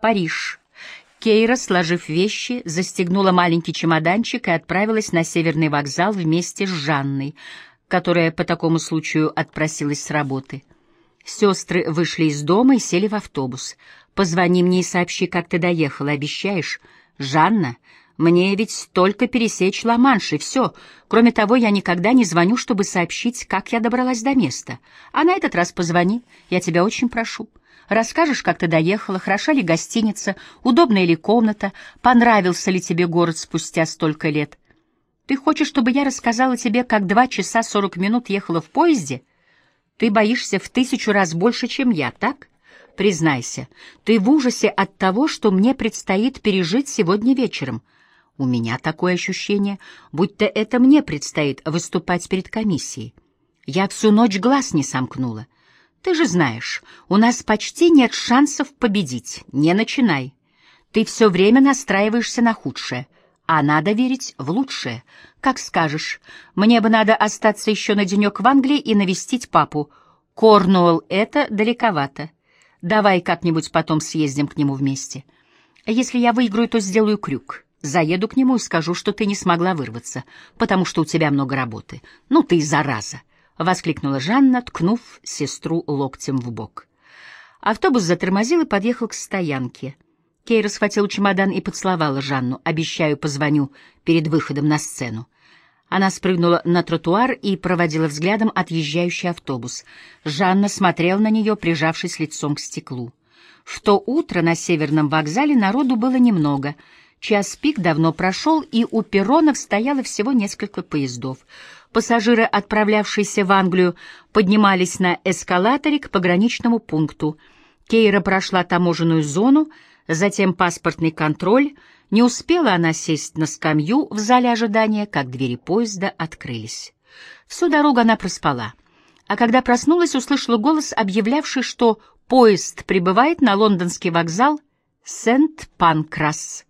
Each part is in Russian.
Париж. Кейра, сложив вещи, застегнула маленький чемоданчик и отправилась на северный вокзал вместе с Жанной, которая по такому случаю отпросилась с работы. Сестры вышли из дома и сели в автобус. «Позвони мне и сообщи, как ты доехала, обещаешь?» «Жанна, мне ведь только пересечь Ла-Манш, и все. Кроме того, я никогда не звоню, чтобы сообщить, как я добралась до места. А на этот раз позвони, я тебя очень прошу. Расскажешь, как ты доехала, хороша ли гостиница, удобная ли комната, понравился ли тебе город спустя столько лет. Ты хочешь, чтобы я рассказала тебе, как два часа сорок минут ехала в поезде? Ты боишься в тысячу раз больше, чем я, так? Признайся, ты в ужасе от того, что мне предстоит пережить сегодня вечером — у меня такое ощущение, будто это мне предстоит выступать перед комиссией. Я всю ночь глаз не сомкнула. Ты же знаешь, у нас почти нет шансов победить. Не начинай. Ты все время настраиваешься на худшее, а надо верить в лучшее. Как скажешь. Мне бы надо остаться еще на денек в Англии и навестить папу. Корнуолл — это далековато. Давай как-нибудь потом съездим к нему вместе. Если я выиграю, то сделаю крюк. Заеду к нему и скажу, что ты не смогла вырваться, потому что у тебя много работы. Ну ты зараза! — воскликнула Жанна, ткнув сестру локтем в бок. Автобус затормозил и подъехал к стоянке. Кейра схватила чемодан и поцеловала Жанну. «Обещаю, позвоню перед выходом на сцену». Она спрыгнула на тротуар и проводила взглядом отъезжающий автобус. Жанна смотрела на нее, прижавшись лицом к стеклу. В то утро на северном вокзале народу было немного — Час пик давно прошел, и у перронов стояло всего несколько поездов. Пассажиры, отправлявшиеся в Англию, поднимались на эскалаторе к пограничному пункту. Кейра прошла таможенную зону, затем паспортный контроль. Не успела она сесть на скамью в зале ожидания, как двери поезда открылись. Всю дорогу она проспала, а когда проснулась, услышала голос, объявлявший, что поезд прибывает на лондонский вокзал Сент-Панкрас.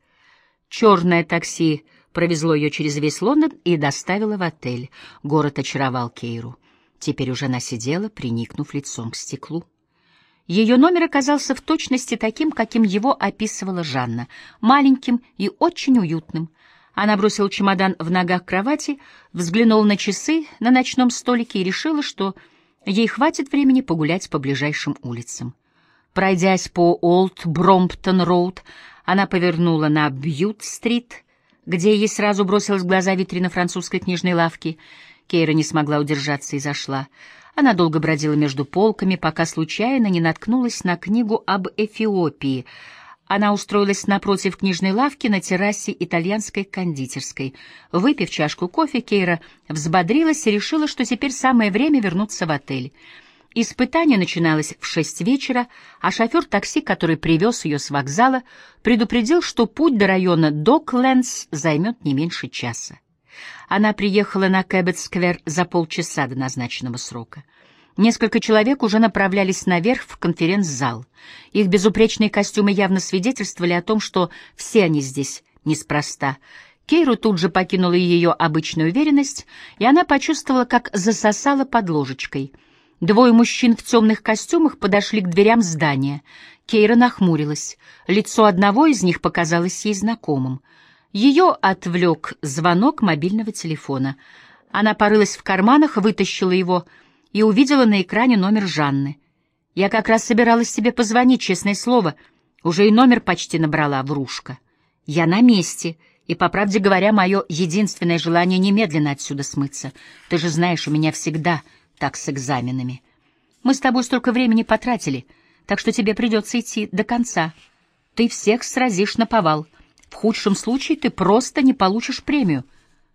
Черное такси провезло ее через весь Лондон и доставило в отель. Город очаровал Кейру. Теперь уже она сидела, приникнув лицом к стеклу. Ее номер оказался в точности таким, каким его описывала Жанна, маленьким и очень уютным. Она бросила чемодан в ногах кровати, взглянула на часы на ночном столике и решила, что ей хватит времени погулять по ближайшим улицам. Пройдясь по Олд Бромптон-Роуд, она повернула на Бьют-стрит, где ей сразу бросилась в глаза витрина французской книжной лавки. Кейра не смогла удержаться и зашла. Она долго бродила между полками, пока случайно не наткнулась на книгу об Эфиопии. Она устроилась напротив книжной лавки на террасе итальянской кондитерской. Выпив чашку кофе, Кейра взбодрилась и решила, что теперь самое время вернуться в отель. Испытание начиналось в шесть вечера, а шофер такси, который привез ее с вокзала, предупредил, что путь до района Доклендс займет не меньше часа. Она приехала на Кэббет-сквер за полчаса до назначенного срока. Несколько человек уже направлялись наверх в конференц-зал. Их безупречные костюмы явно свидетельствовали о том, что все они здесь неспроста. Кейру тут же покинула ее обычная уверенность, и она почувствовала, как засосала под ложечкой — Двое мужчин в темных костюмах подошли к дверям здания. Кейра нахмурилась. Лицо одного из них показалось ей знакомым. Ее отвлек звонок мобильного телефона. Она порылась в карманах, вытащила его и увидела на экране номер Жанны. «Я как раз собиралась тебе позвонить, честное слово. Уже и номер почти набрала, врушка. Я на месте». И, по правде говоря, мое единственное желание немедленно отсюда смыться. Ты же знаешь, у меня всегда так с экзаменами. Мы с тобой столько времени потратили, так что тебе придется идти до конца. Ты всех сразишь на повал. В худшем случае ты просто не получишь премию.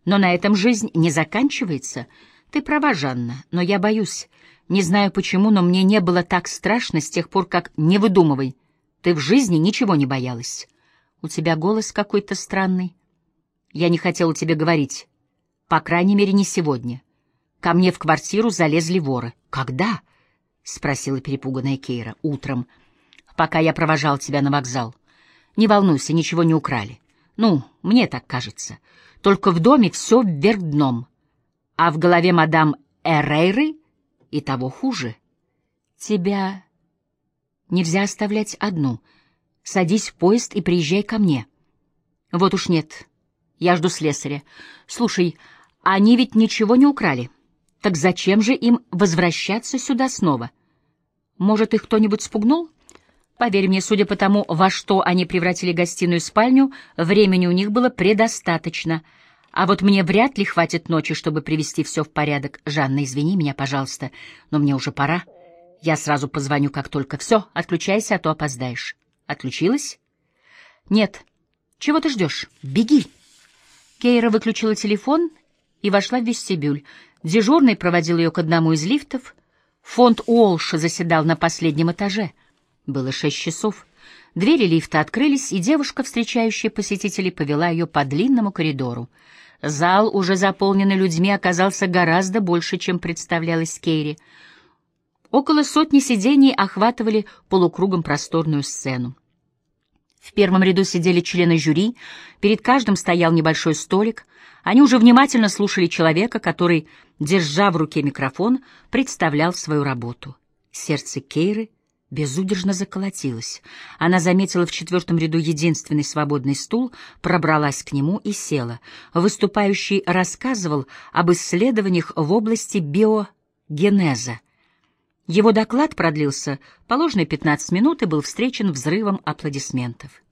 Но на этом жизнь не заканчивается. Ты права, Жанна, но я боюсь. Не знаю почему, но мне не было так страшно с тех пор, как «не выдумывай». Ты в жизни ничего не боялась. У тебя голос какой-то странный. Я не хотела тебе говорить. По крайней мере, не сегодня. Ко мне в квартиру залезли воры. Когда? — спросила перепуганная Кейра. Утром, пока я провожал тебя на вокзал. Не волнуйся, ничего не украли. Ну, мне так кажется. Только в доме все вверх дном. А в голове мадам Эрейры и того хуже. Тебя нельзя оставлять одну. Садись в поезд и приезжай ко мне. Вот уж нет. Я жду слесаря. Слушай, они ведь ничего не украли. Так зачем же им возвращаться сюда снова? Может, их кто-нибудь спугнул? Поверь мне, судя по тому, во что они превратили гостиную спальню, времени у них было предостаточно. А вот мне вряд ли хватит ночи, чтобы привести все в порядок. Жанна, извини меня, пожалуйста, но мне уже пора. Я сразу позвоню, как только все. Отключайся, а то опоздаешь. Отключилась? Нет. Чего ты ждешь? Беги. Кейра выключила телефон и вошла в вестибюль. Дежурный проводил ее к одному из лифтов. Фонд Уолша заседал на последнем этаже. Было шесть часов. Двери лифта открылись, и девушка, встречающая посетителей, повела ее по длинному коридору. Зал, уже заполненный людьми, оказался гораздо больше, чем представлялось Кейри. Около сотни сидений охватывали полукругом просторную сцену. В первом ряду сидели члены жюри, перед каждым стоял небольшой столик. Они уже внимательно слушали человека, который, держа в руке микрофон, представлял свою работу. Сердце Кейры безудержно заколотилось. Она заметила в четвертом ряду единственный свободный стул, пробралась к нему и села. Выступающий рассказывал об исследованиях в области биогенеза. Его доклад продлился положенные 15 минут и был встречен взрывом аплодисментов.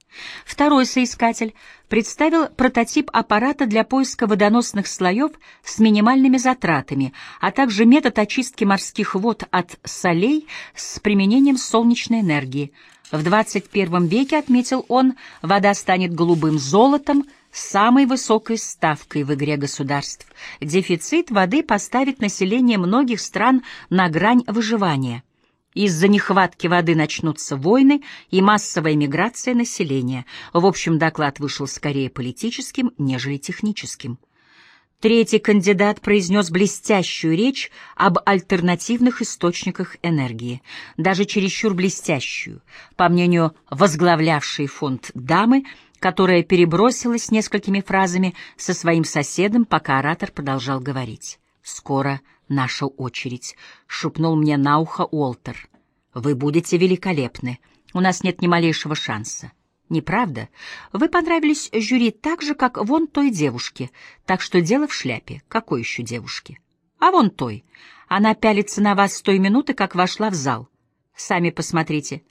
Второй соискатель представил прототип аппарата для поиска водоносных слоев с минимальными затратами, а также метод очистки морских вод от солей с применением солнечной энергии. В 21 веке, отметил он, вода станет голубым золотом, самой высокой ставкой в игре государств. Дефицит воды поставит население многих стран на грань выживания. Из-за нехватки воды начнутся войны и массовая миграция населения. В общем, доклад вышел скорее политическим, нежели техническим. Третий кандидат произнес блестящую речь об альтернативных источниках энергии, даже чересчур блестящую. По мнению возглавлявшей фонд дамы, которая перебросилась несколькими фразами со своим соседом, пока оратор продолжал говорить. «Скоро наша очередь», — шепнул мне на ухо Уолтер. «Вы будете великолепны. У нас нет ни малейшего шанса». «Неправда? Вы понравились жюри так же, как вон той девушке, так что дело в шляпе. Какой еще девушке?» «А вон той. Она пялится на вас с той минуты, как вошла в зал. Сами посмотрите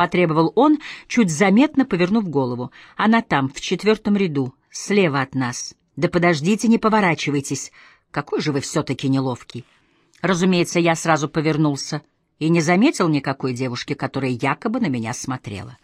потребовал он, чуть заметно повернув голову. Она там, в четвертом ряду, слева от нас. Да подождите, не поворачивайтесь. Какой же вы все-таки неловкий. Разумеется, я сразу повернулся и не заметил никакой девушки, которая якобы на меня смотрела.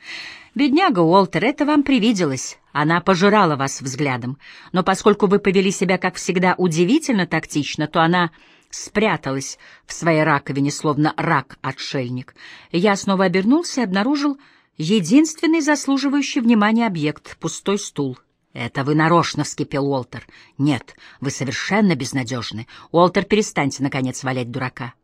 «Бедняга Уолтер, это вам привиделось. Она пожирала вас взглядом. Но поскольку вы повели себя, как всегда, удивительно тактично, то она спряталась в своей раковине, словно рак-отшельник. Я снова обернулся и обнаружил единственный заслуживающий внимания объект — пустой стул. «Это вы нарочно!» — вскипел Уолтер. «Нет, вы совершенно безнадежны. Уолтер, перестаньте, наконец, валять дурака».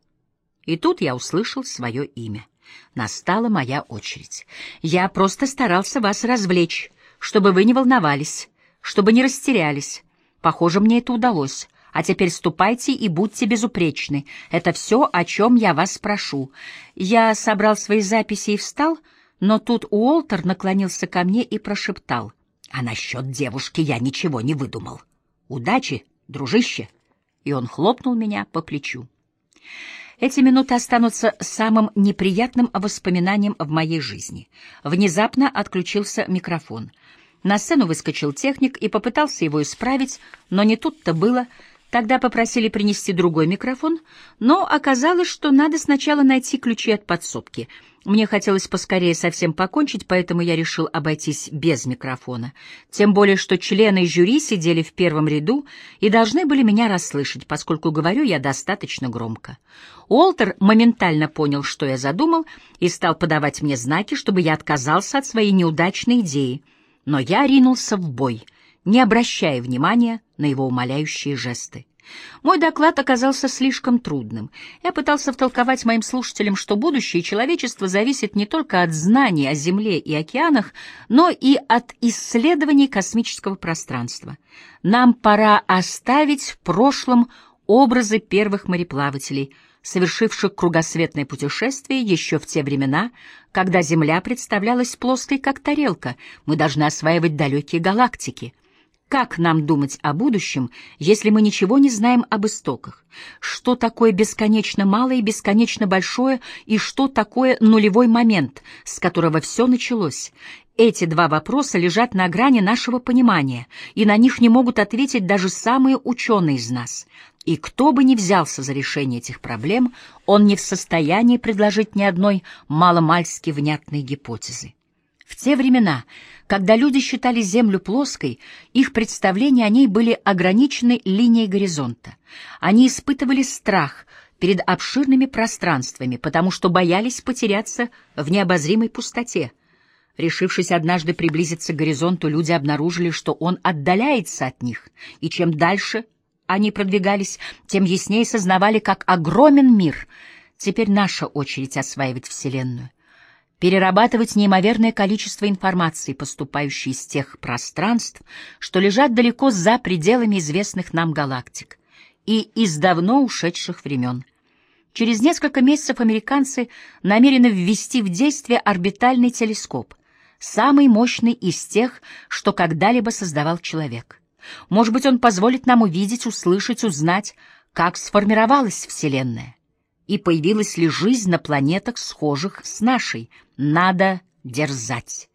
И тут я услышал свое имя. Настала моя очередь. Я просто старался вас развлечь, чтобы вы не волновались, чтобы не растерялись. Похоже, мне это удалось. А теперь ступайте и будьте безупречны. Это все, о чем я вас прошу. Я собрал свои записи и встал, но тут Уолтер наклонился ко мне и прошептал. А насчет девушки я ничего не выдумал. Удачи, дружище. И он хлопнул меня по плечу. Эти минуты останутся самым неприятным воспоминанием в моей жизни. Внезапно отключился микрофон. На сцену выскочил техник и попытался его исправить, но не тут-то было — Тогда попросили принести другой микрофон, но оказалось, что надо сначала найти ключи от подсобки. Мне хотелось поскорее совсем покончить, поэтому я решил обойтись без микрофона. Тем более, что члены жюри сидели в первом ряду и должны были меня расслышать, поскольку говорю я достаточно громко. Уолтер моментально понял, что я задумал, и стал подавать мне знаки, чтобы я отказался от своей неудачной идеи. Но я ринулся в бой — не обращая внимания на его умоляющие жесты. Мой доклад оказался слишком трудным. Я пытался втолковать моим слушателям, что будущее человечества зависит не только от знаний о Земле и океанах, но и от исследований космического пространства. Нам пора оставить в прошлом образы первых мореплавателей, совершивших кругосветное путешествие еще в те времена, когда Земля представлялась плоской, как тарелка. Мы должны осваивать далекие галактики. Как нам думать о будущем, если мы ничего не знаем об истоках? Что такое бесконечно малое и бесконечно большое, и что такое нулевой момент, с которого все началось? Эти два вопроса лежат на грани нашего понимания, и на них не могут ответить даже самые ученые из нас. И кто бы ни взялся за решение этих проблем, он не в состоянии предложить ни одной маломальски внятной гипотезы. В те времена, когда люди считали Землю плоской, их представления о ней были ограничены линией горизонта. Они испытывали страх перед обширными пространствами, потому что боялись потеряться в необозримой пустоте. Решившись однажды приблизиться к горизонту, люди обнаружили, что он отдаляется от них, и чем дальше они продвигались, тем яснее сознавали, как огромен мир. Теперь наша очередь осваивать Вселенную перерабатывать неимоверное количество информации, поступающей из тех пространств, что лежат далеко за пределами известных нам галактик и из давно ушедших времен. Через несколько месяцев американцы намерены ввести в действие орбитальный телескоп, самый мощный из тех, что когда-либо создавал человек. Может быть, он позволит нам увидеть, услышать, узнать, как сформировалась Вселенная и появилась ли жизнь на планетах, схожих с нашей. Надо дерзать.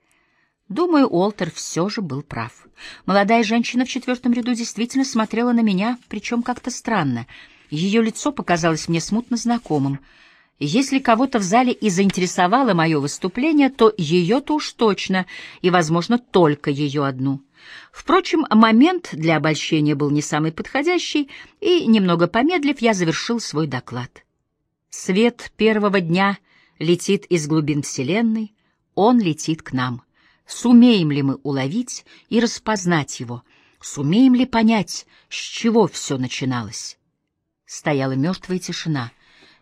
Думаю, Уолтер все же был прав. Молодая женщина в четвертом ряду действительно смотрела на меня, причем как-то странно. Ее лицо показалось мне смутно знакомым. Если кого-то в зале и заинтересовало мое выступление, то ее-то уж точно, и, возможно, только ее одну. Впрочем, момент для обольщения был не самый подходящий, и, немного помедлив, я завершил свой доклад. Свет первого дня летит из глубин Вселенной, он летит к нам. Сумеем ли мы уловить и распознать его? Сумеем ли понять, с чего все начиналось? Стояла мертвая тишина.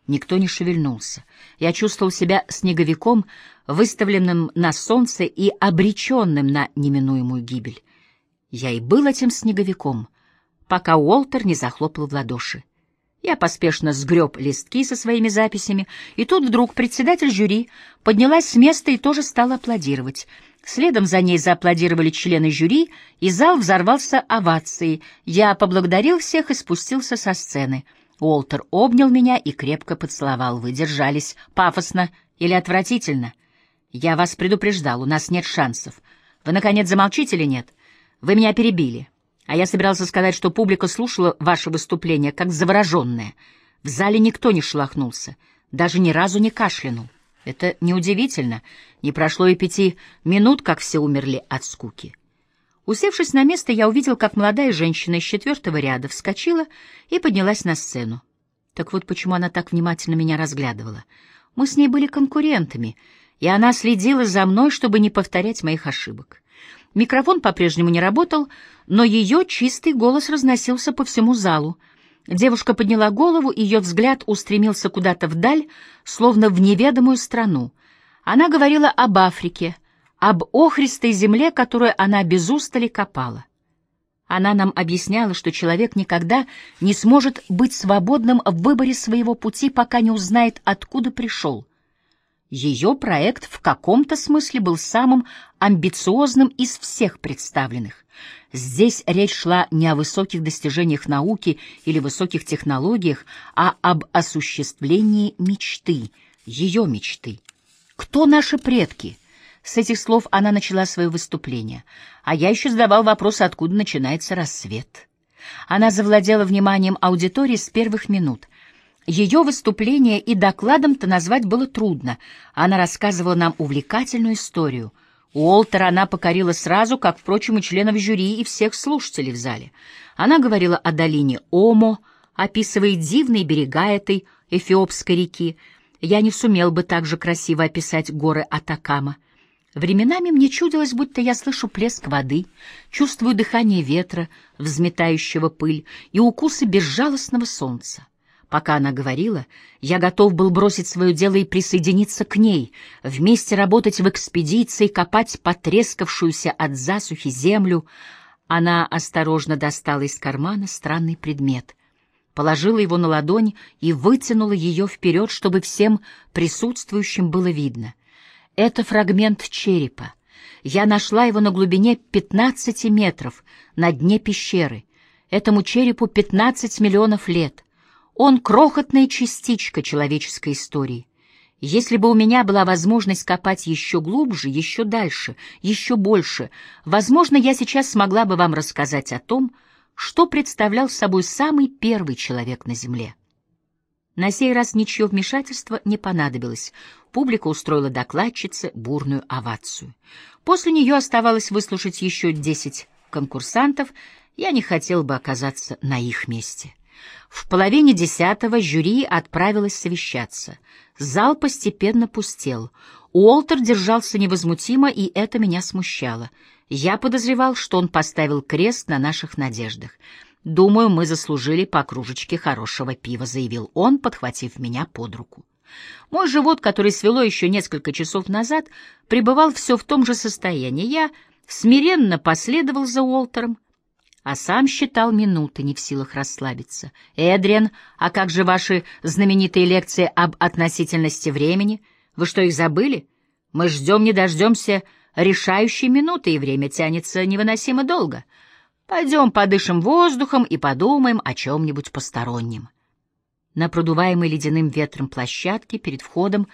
Никто не шевельнулся. Я чувствовал себя снеговиком, выставленным на солнце и обреченным на неминуемую гибель. Я и был этим снеговиком, пока Уолтер не захлопал в ладоши. Я поспешно сгреб листки со своими записями, и тут вдруг председатель жюри поднялась с места и тоже стала аплодировать. Следом за ней зааплодировали члены жюри, и зал взорвался овацией. Я поблагодарил всех и спустился со сцены. Уолтер обнял меня и крепко поцеловал. Вы держались пафосно или отвратительно? Я вас предупреждал, у нас нет шансов. Вы, наконец, замолчите или нет? Вы меня перебили. А я собирался сказать, что публика слушала ваше выступление как завороженная. В зале никто не шелохнулся, даже ни разу не кашлянул. Это неудивительно. Не прошло и пяти минут, как все умерли от скуки. Усевшись на место, я увидел, как молодая женщина из четвертого ряда вскочила и поднялась на сцену. Так вот почему она так внимательно меня разглядывала. Мы с ней были конкурентами, и она следила за мной, чтобы не повторять моих ошибок. Микрофон по-прежнему не работал, но ее чистый голос разносился по всему залу. Девушка подняла голову, ее взгляд устремился куда-то вдаль, словно в неведомую страну. Она говорила об Африке, об охристой земле, которую она без устали копала. Она нам объясняла, что человек никогда не сможет быть свободным в выборе своего пути, пока не узнает, откуда пришел — ее проект в каком-то смысле был самым амбициозным из всех представленных. Здесь речь шла не о высоких достижениях науки или высоких технологиях, а об осуществлении мечты, ее мечты. Кто наши предки? С этих слов она начала свое выступление, а я еще задавал вопрос, откуда начинается рассвет. Она завладела вниманием аудитории с первых минут — ее выступление и докладом-то назвать было трудно. Она рассказывала нам увлекательную историю. Уолтера она покорила сразу, как, впрочем, и членов жюри, и всех слушателей в зале. Она говорила о долине Омо, описывая дивные берега этой эфиопской реки. Я не сумел бы так же красиво описать горы Атакама. Временами мне чудилось, будто я слышу плеск воды, чувствую дыхание ветра, взметающего пыль, и укусы безжалостного солнца. Пока она говорила, я готов был бросить свое дело и присоединиться к ней, вместе работать в экспедиции, копать потрескавшуюся от засухи землю. Она осторожно достала из кармана странный предмет. положила его на ладонь и вытянула ее вперед, чтобы всем присутствующим было видно. Это фрагмент черепа. Я нашла его на глубине 15 метров, на дне пещеры. Этому черепу 15 миллионов лет. Он крохотная частичка человеческой истории. Если бы у меня была возможность копать еще глубже, еще дальше, еще больше, возможно, я сейчас смогла бы вам рассказать о том, что представлял собой самый первый человек на Земле. На сей раз ничье вмешательство не понадобилось. Публика устроила докладчице бурную овацию. После нее оставалось выслушать еще десять конкурсантов. Я не хотел бы оказаться на их месте. В половине десятого жюри отправилось совещаться. Зал постепенно пустел. Уолтер держался невозмутимо, и это меня смущало. Я подозревал, что он поставил крест на наших надеждах. «Думаю, мы заслужили по кружечке хорошего пива», — заявил он, подхватив меня под руку. Мой живот, который свело еще несколько часов назад, пребывал все в том же состоянии. Я смиренно последовал за Уолтером, а сам считал минуты, не в силах расслабиться. «Эдриан, а как же ваши знаменитые лекции об относительности времени? Вы что, их забыли? Мы ждем не дождемся решающей минуты, и время тянется невыносимо долго. Пойдем подышим воздухом и подумаем о чем-нибудь постороннем». На продуваемой ледяным ветром площадке перед входом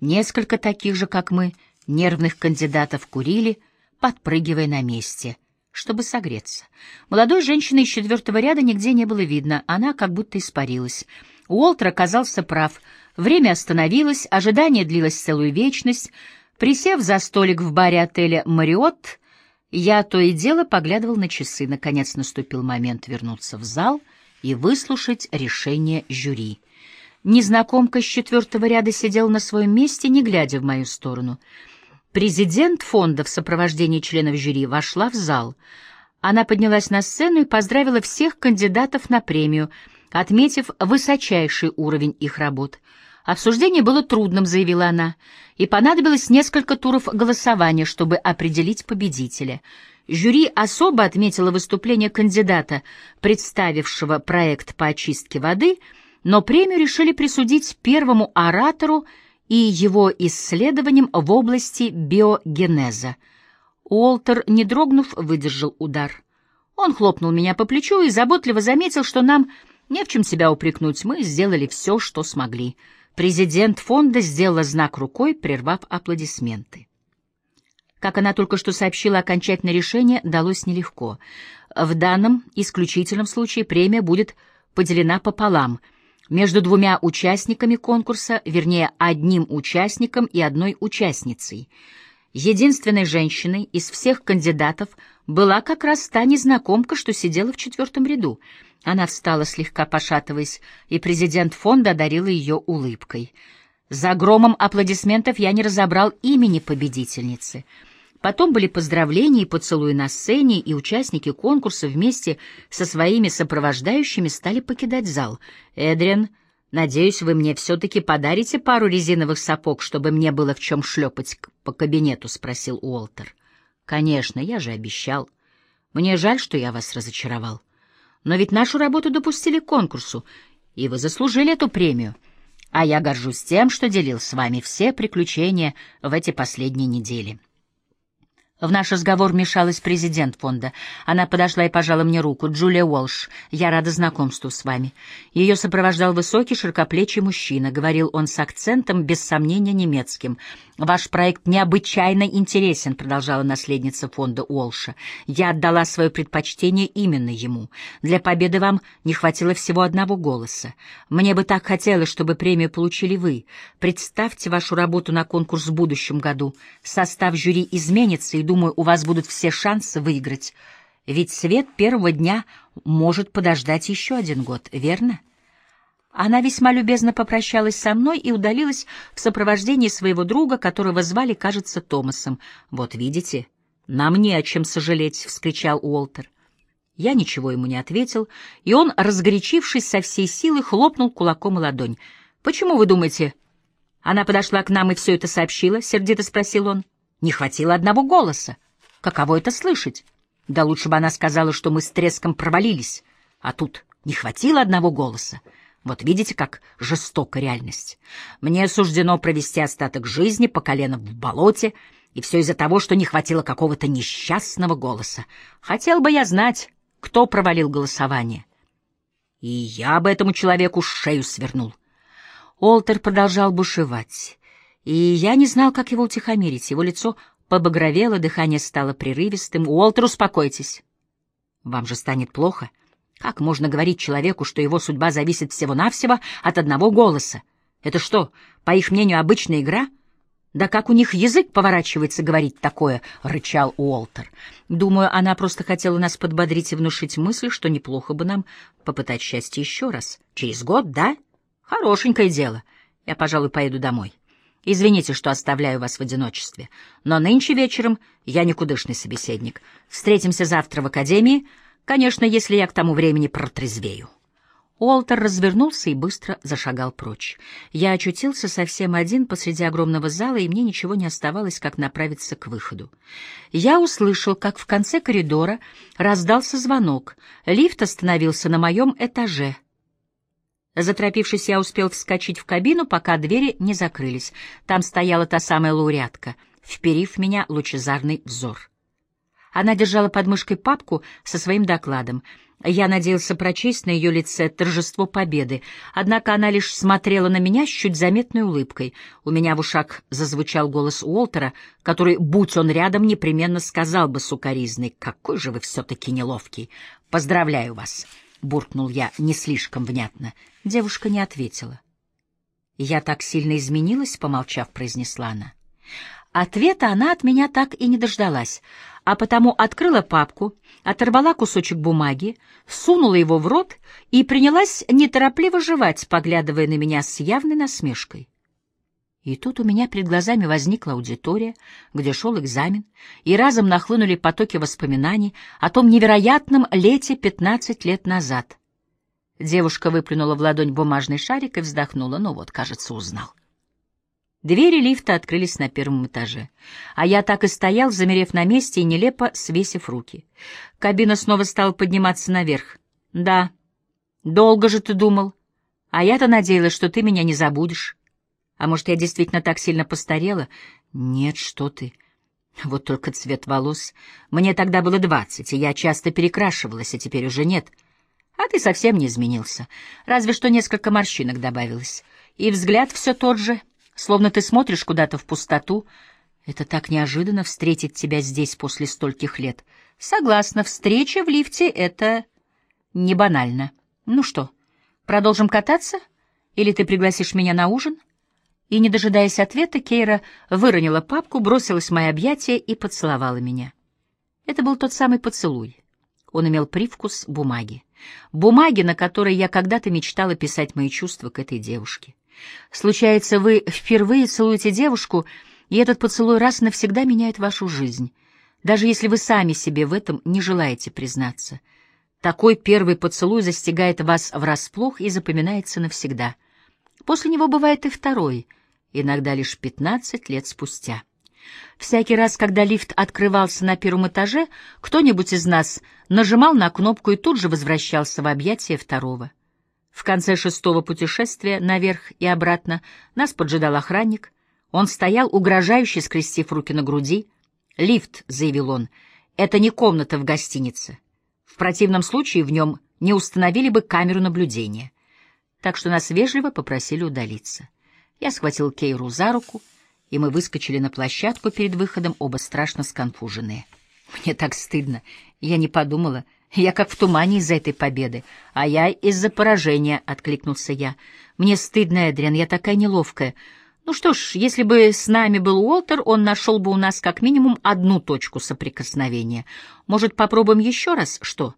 несколько таких же, как мы, нервных кандидатов курили, подпрыгивая на месте — чтобы согреться. Молодой женщины из четвертого ряда нигде не было видно, она как будто испарилась. Уолтер оказался прав. Время остановилось, ожидание длилось целую вечность. Присев за столик в баре отеля «Мариотт», я то и дело поглядывал на часы. Наконец наступил момент вернуться в зал и выслушать решение жюри. Незнакомка с четвертого ряда сидела на своем месте, не глядя в мою сторону — Президент фонда в сопровождении членов жюри вошла в зал. Она поднялась на сцену и поздравила всех кандидатов на премию, отметив высочайший уровень их работ. Обсуждение было трудным, заявила она, и понадобилось несколько туров голосования, чтобы определить победителя. Жюри особо отметило выступление кандидата, представившего проект по очистке воды, но премию решили присудить первому оратору и его исследованиям в области биогенеза. Уолтер, не дрогнув, выдержал удар. Он хлопнул меня по плечу и заботливо заметил, что нам не в чем себя упрекнуть, мы сделали все, что смогли. Президент фонда сделала знак рукой, прервав аплодисменты. Как она только что сообщила, окончательное решение далось нелегко. В данном исключительном случае премия будет поделена пополам — между двумя участниками конкурса, вернее, одним участником и одной участницей. Единственной женщиной из всех кандидатов была как раз та незнакомка, что сидела в четвертом ряду. Она встала, слегка пошатываясь, и президент фонда одарила ее улыбкой. За громом аплодисментов я не разобрал имени победительницы — Потом были поздравления и поцелуи на сцене, и участники конкурса вместе со своими сопровождающими стали покидать зал. «Эдриан, надеюсь, вы мне все-таки подарите пару резиновых сапог, чтобы мне было в чем шлепать по кабинету?» — спросил Уолтер. «Конечно, я же обещал. Мне жаль, что я вас разочаровал. Но ведь нашу работу допустили к конкурсу, и вы заслужили эту премию. А я горжусь тем, что делил с вами все приключения в эти последние недели». В наш разговор вмешалась президент фонда. Она подошла и пожала мне руку. «Джулия Уолш, я рада знакомству с вами». Ее сопровождал высокий, широкоплечий мужчина. Говорил он с акцентом, без сомнения, немецким. «Ваш проект необычайно интересен», — продолжала наследница фонда Уолша. «Я отдала свое предпочтение именно ему. Для победы вам не хватило всего одного голоса. Мне бы так хотелось, чтобы премию получили вы. Представьте вашу работу на конкурс в будущем году. Состав жюри изменится, и думаю, у вас будут все шансы выиграть. Ведь свет первого дня может подождать еще один год, верно? Она весьма любезно попрощалась со мной и удалилась в сопровождении своего друга, которого звали, кажется, Томасом. «Вот видите, нам не о чем сожалеть», — вскричал Уолтер. Я ничего ему не ответил, и он, разгорячившись со всей силы, хлопнул кулаком и ладонь. «Почему вы думаете?» Она подошла к нам и все это сообщила, — сердито спросил он. Не хватило одного голоса. Каково это слышать? Да лучше бы она сказала, что мы с треском провалились. А тут Не хватило одного голоса. Вот видите, как жестока реальность. Мне суждено провести остаток жизни по колено в болоте, и все из-за того, что не хватило какого-то несчастного голоса. Хотел бы я знать, кто провалил голосование. И я бы этому человеку шею свернул. Олтер продолжал бушевать, и я не знал, как его утихомирить. Его лицо побагровело, дыхание стало прерывистым. «Уолтер, успокойтесь. Вам же станет плохо. Как можно говорить человеку, что его судьба зависит всего-навсего от одного голоса? Это что, по их мнению, обычная игра?» «Да как у них язык поворачивается говорить такое?» — рычал Уолтер. «Думаю, она просто хотела нас подбодрить и внушить мысль, что неплохо бы нам попытать счастье еще раз. Через год, да? Хорошенькое дело. Я, пожалуй, поеду домой. Извините, что оставляю вас в одиночестве, но нынче вечером я никудышный собеседник. Встретимся завтра в академии, конечно, если я к тому времени протрезвею». Уолтер развернулся и быстро зашагал прочь. Я очутился совсем один посреди огромного зала, и мне ничего не оставалось, как направиться к выходу. Я услышал, как в конце коридора раздался звонок. Лифт остановился на моем этаже. Заторопившись, я успел вскочить в кабину, пока двери не закрылись. Там стояла та самая лауреатка, вперив меня лучезарный взор. Она держала под мышкой папку со своим докладом — я надеялся прочесть на ее лице торжество победы, однако она лишь смотрела на меня с чуть заметной улыбкой. У меня в ушах зазвучал голос Уолтера, который, будь он рядом, непременно сказал бы сукоризный, «Какой же вы все-таки неловкий! Поздравляю вас!» — буркнул я не слишком внятно. Девушка не ответила. «Я так сильно изменилась», — помолчав, произнесла она. Ответа она от меня так и не дождалась, а потому открыла папку, оторвала кусочек бумаги, сунула его в рот и принялась неторопливо жевать, поглядывая на меня с явной насмешкой. И тут у меня перед глазами возникла аудитория, где шел экзамен, и разом нахлынули потоки воспоминаний о том невероятном лете пятнадцать лет назад. Девушка выплюнула в ладонь бумажный шарик и вздохнула. Ну вот, кажется, узнал. Двери лифта открылись на первом этаже, а я так и стоял, замерев на месте и нелепо свесив руки. Кабина снова стала подниматься наверх. «Да, долго же ты думал. А я-то надеялась, что ты меня не забудешь. А может, я действительно так сильно постарела? Нет, что ты. Вот только цвет волос. Мне тогда было двадцать, и я часто перекрашивалась, а теперь уже нет. А ты совсем не изменился. Разве что несколько морщинок добавилось. И взгляд все тот же — словно ты смотришь куда-то в пустоту. Это так неожиданно встретить тебя здесь после стольких лет. Согласна, встреча в лифте — это не банально. Ну что, продолжим кататься? Или ты пригласишь меня на ужин? И, не дожидаясь ответа, Кейра выронила папку, бросилась в мои объятия и поцеловала меня. Это был тот самый поцелуй. Он имел привкус бумаги. Бумаги, на которой я когда-то мечтала писать мои чувства к этой девушке. Случается, вы впервые целуете девушку, и этот поцелуй раз навсегда меняет вашу жизнь, даже если вы сами себе в этом не желаете признаться. Такой первый поцелуй застигает вас врасплох и запоминается навсегда. После него бывает и второй, иногда лишь пятнадцать лет спустя. Всякий раз, когда лифт открывался на первом этаже, кто-нибудь из нас нажимал на кнопку и тут же возвращался в объятия второго. В конце шестого путешествия наверх и обратно нас поджидал охранник. Он стоял, угрожающе скрестив руки на груди. «Лифт», — заявил он, — «это не комната в гостинице. В противном случае в нем не установили бы камеру наблюдения». Так что нас вежливо попросили удалиться. Я схватил Кейру за руку, и мы выскочили на площадку перед выходом, оба страшно сконфуженные. Мне так стыдно. Я не подумала — я как в тумане из-за этой победы, а я из-за поражения, — откликнулся я. Мне стыдно, Эдриан, я такая неловкая. Ну что ж, если бы с нами был Уолтер, он нашел бы у нас как минимум одну точку соприкосновения. Может, попробуем еще раз? Что?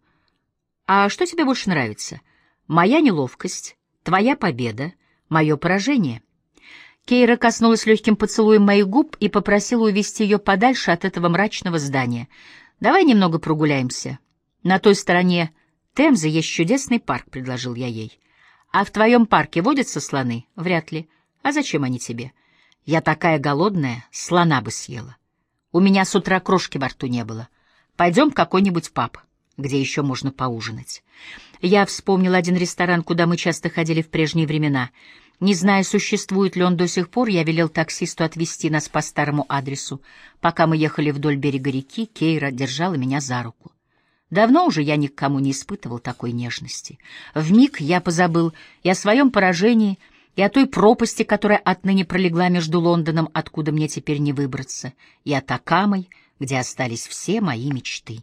А что тебе больше нравится? Моя неловкость, твоя победа, мое поражение. Кейра коснулась легким поцелуем моих губ и попросила увести ее подальше от этого мрачного здания. Давай немного прогуляемся. На той стороне Темзы есть чудесный парк, — предложил я ей. А в твоем парке водятся слоны? Вряд ли. А зачем они тебе? Я такая голодная, слона бы съела. У меня с утра крошки во рту не было. Пойдем в какой-нибудь паб, где еще можно поужинать. Я вспомнил один ресторан, куда мы часто ходили в прежние времена. Не зная, существует ли он до сих пор, я велел таксисту отвезти нас по старому адресу. Пока мы ехали вдоль берега реки, Кейра держала меня за руку. Давно уже я никому не испытывал такой нежности. В миг я позабыл и о своем поражении, и о той пропасти, которая отныне пролегла между Лондоном, откуда мне теперь не выбраться, и о Такамой, где остались все мои мечты.